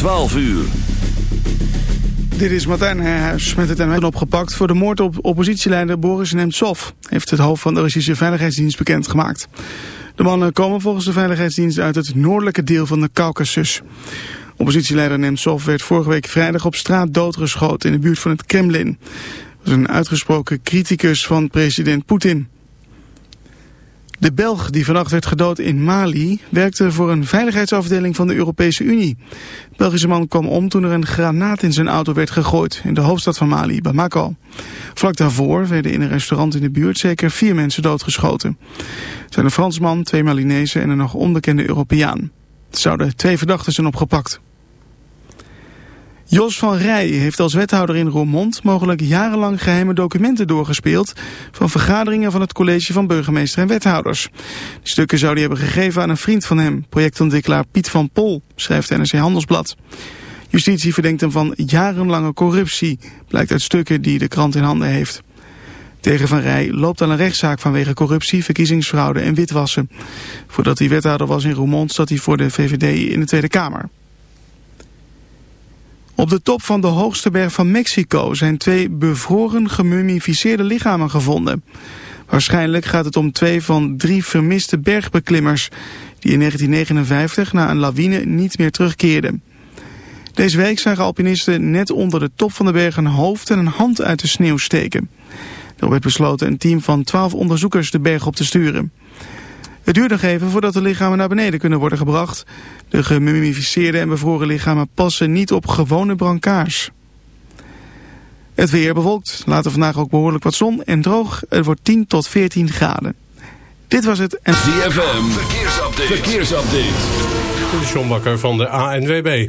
12 uur. Dit is Martijn Herhuis met het NWN opgepakt voor de moord op oppositieleider Boris Nemtsov, heeft het hoofd van de Russische Veiligheidsdienst bekendgemaakt. De mannen komen volgens de Veiligheidsdienst uit het noordelijke deel van de Caucasus. Oppositieleider Nemtsov werd vorige week vrijdag op straat doodgeschoten in de buurt van het Kremlin. Hij was een uitgesproken criticus van president Poetin. De Belg die vannacht werd gedood in Mali werkte voor een veiligheidsafdeling van de Europese Unie. De Belgische man kwam om toen er een granaat in zijn auto werd gegooid in de hoofdstad van Mali, Bamako. Vlak daarvoor werden in een restaurant in de buurt zeker vier mensen doodgeschoten. Het zijn een Fransman, twee Malinezen en een nog onbekende Europeaan. Er zouden twee verdachten zijn opgepakt. Jos van Rij heeft als wethouder in Roermond mogelijk jarenlang geheime documenten doorgespeeld van vergaderingen van het college van burgemeester en wethouders. Stukken zou hij hebben gegeven aan een vriend van hem, projectontwikkelaar Piet van Pol, schrijft NRC Handelsblad. Justitie verdenkt hem van jarenlange corruptie, blijkt uit stukken die de krant in handen heeft. Tegen Van Rij loopt al een rechtszaak vanwege corruptie, verkiezingsfraude en witwassen. Voordat hij wethouder was in Roermond zat hij voor de VVD in de Tweede Kamer. Op de top van de hoogste berg van Mexico zijn twee bevroren gemummificeerde lichamen gevonden. Waarschijnlijk gaat het om twee van drie vermiste bergbeklimmers... die in 1959 na een lawine niet meer terugkeerden. Deze week zagen alpinisten net onder de top van de berg een hoofd en een hand uit de sneeuw steken. Er werd besloten een team van twaalf onderzoekers de berg op te sturen. Het duurt nog even voordat de lichamen naar beneden kunnen worden gebracht. De gemummificeerde en bevroren lichamen passen niet op gewone brancards. Het weer bewolkt, later vandaag ook behoorlijk wat zon en droog. Het wordt 10 tot 14 graden. Dit was het. En... ZFM, verkeersupdate. verkeersupdate. De Sjombakker van de ANWB.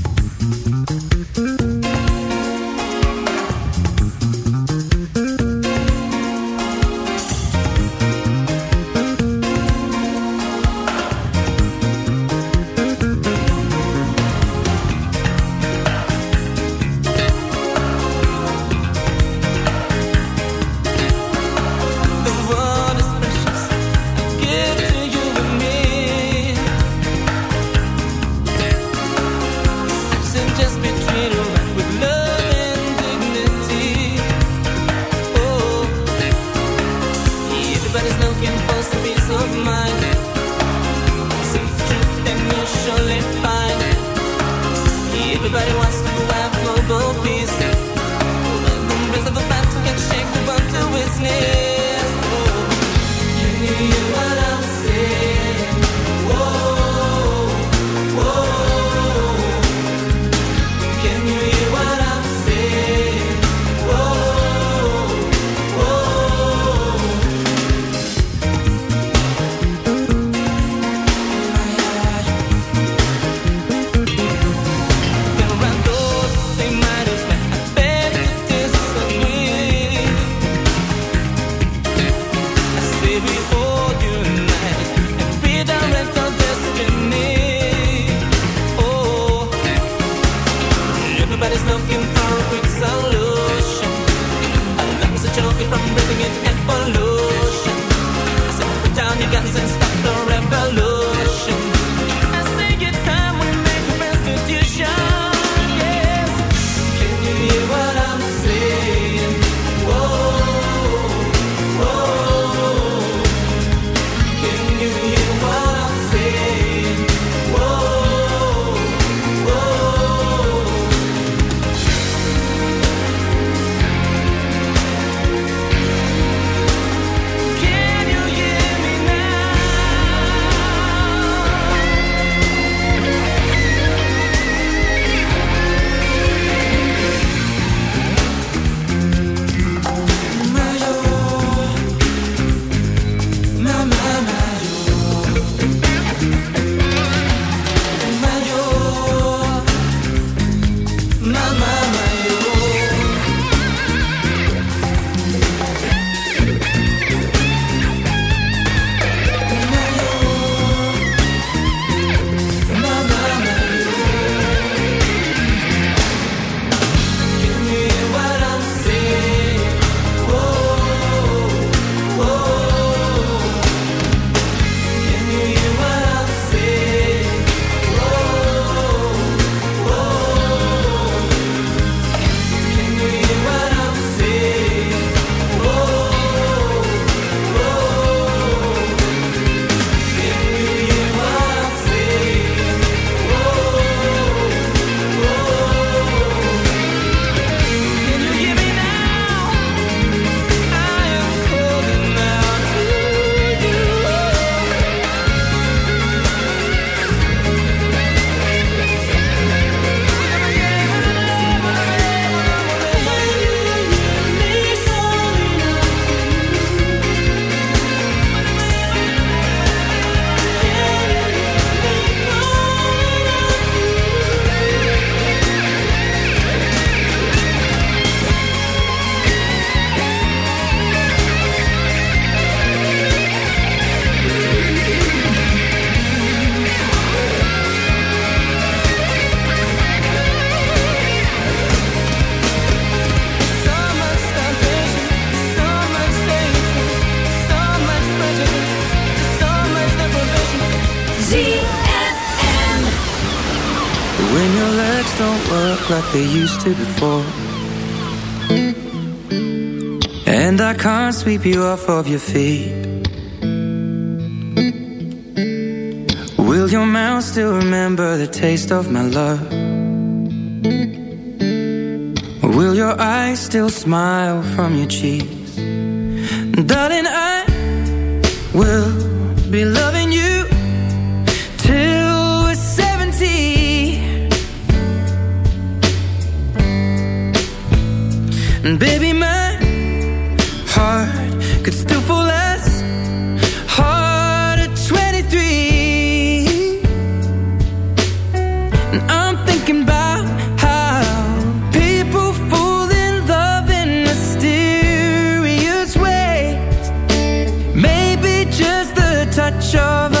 overlook sweep you off of your feet Will your mouth still remember the taste of my love? Will your eyes still smile from your cheeks? Darling, I will be loved push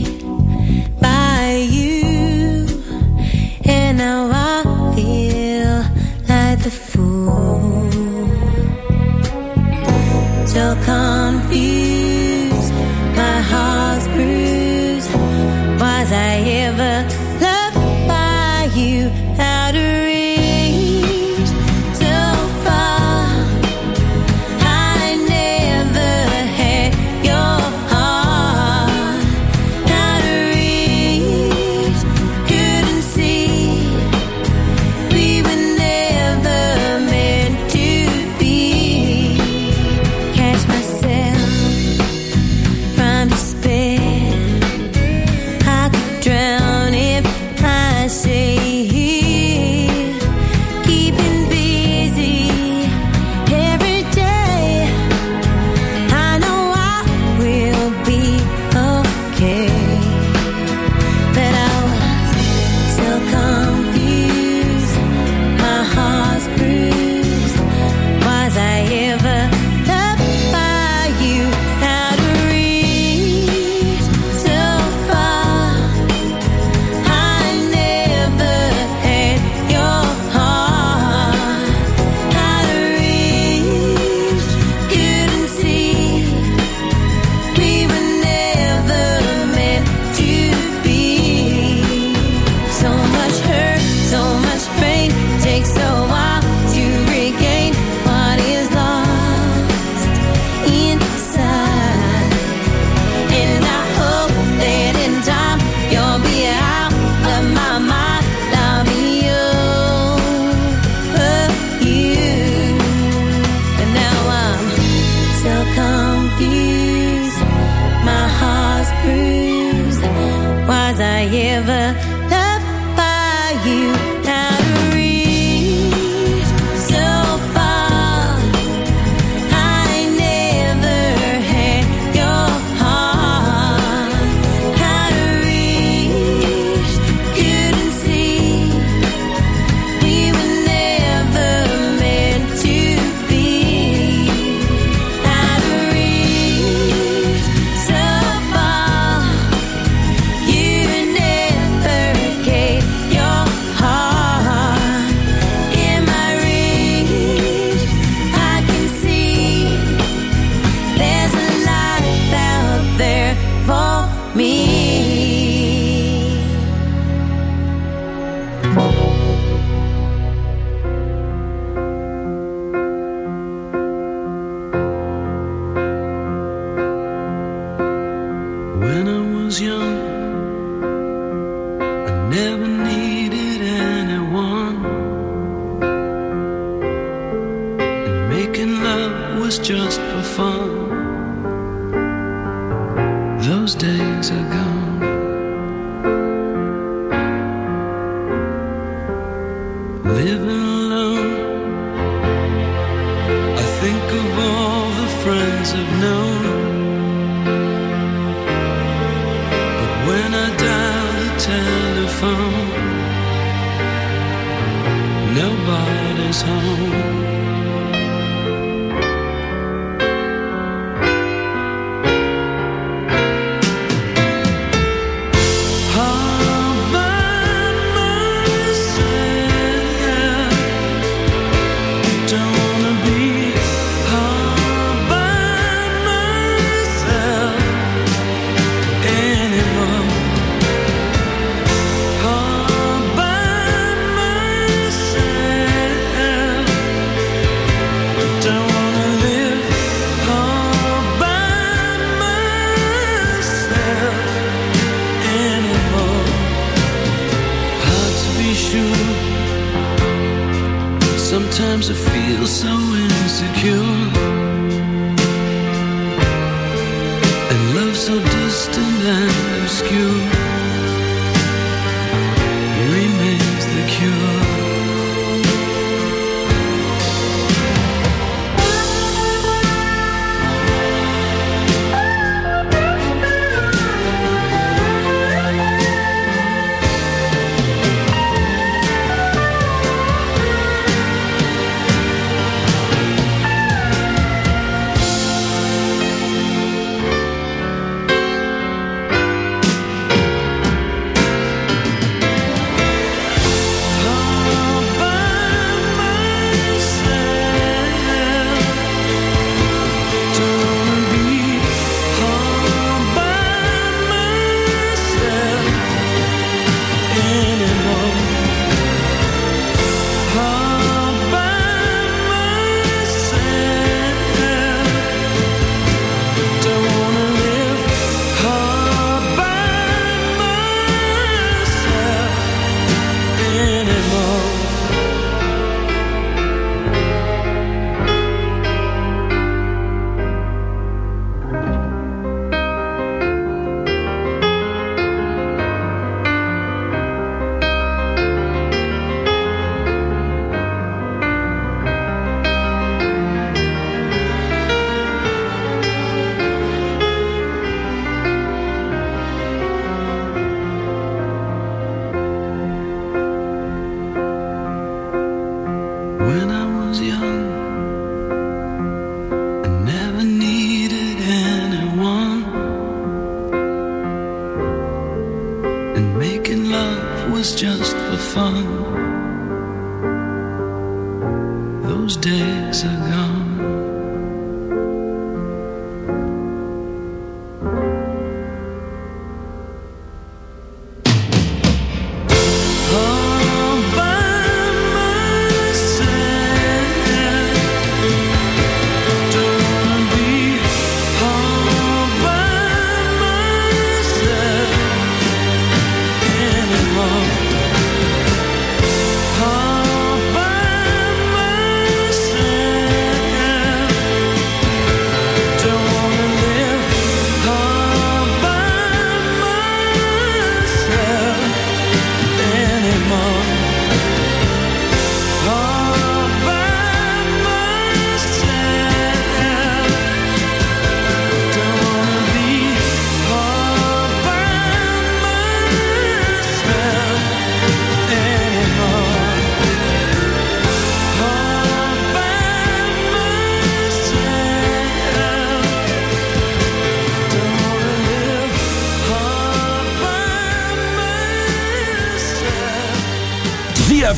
Telephone, nobody's home.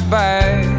back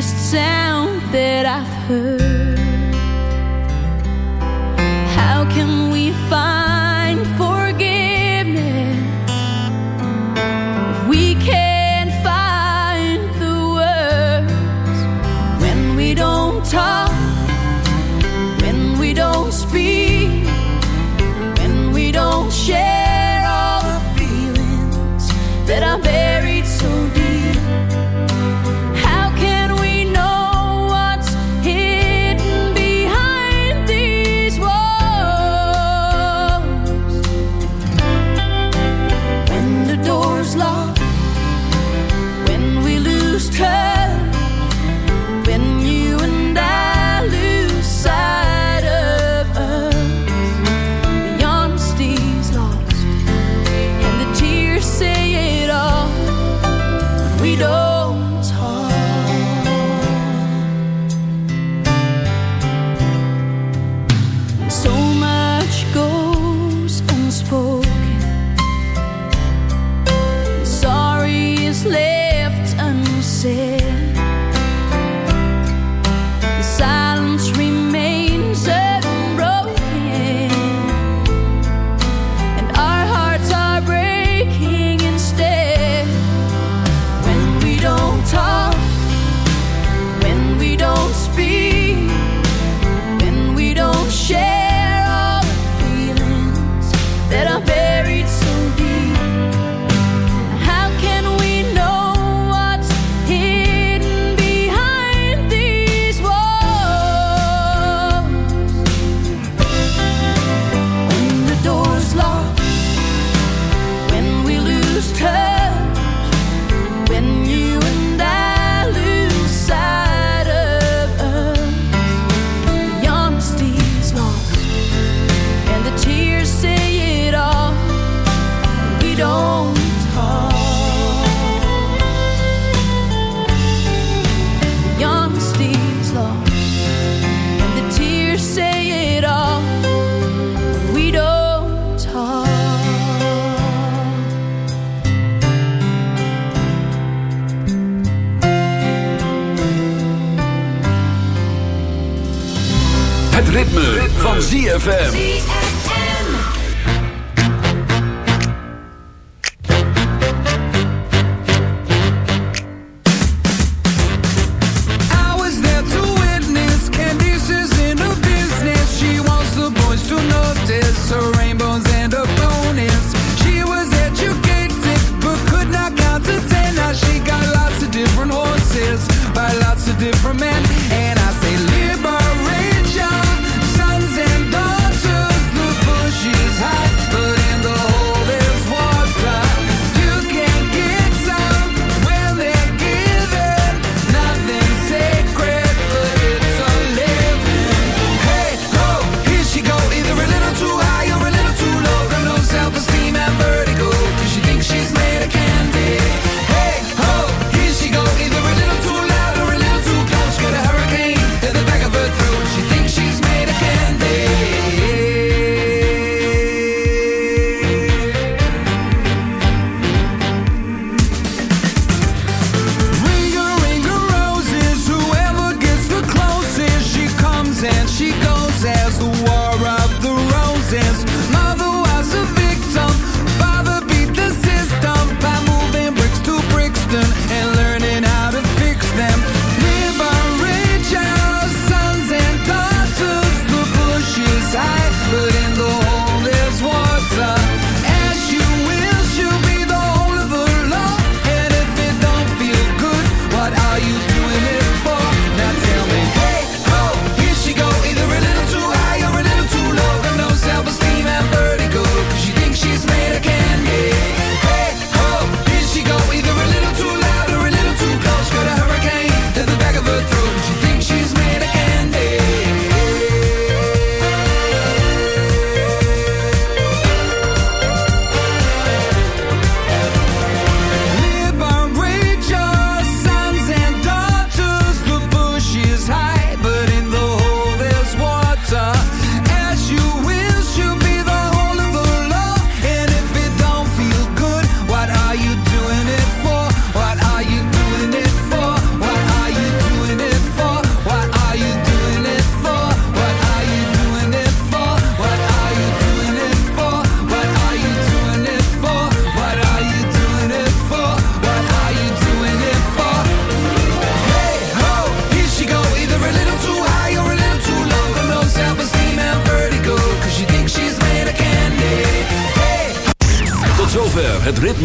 loneliest sound that I've heard. How can we find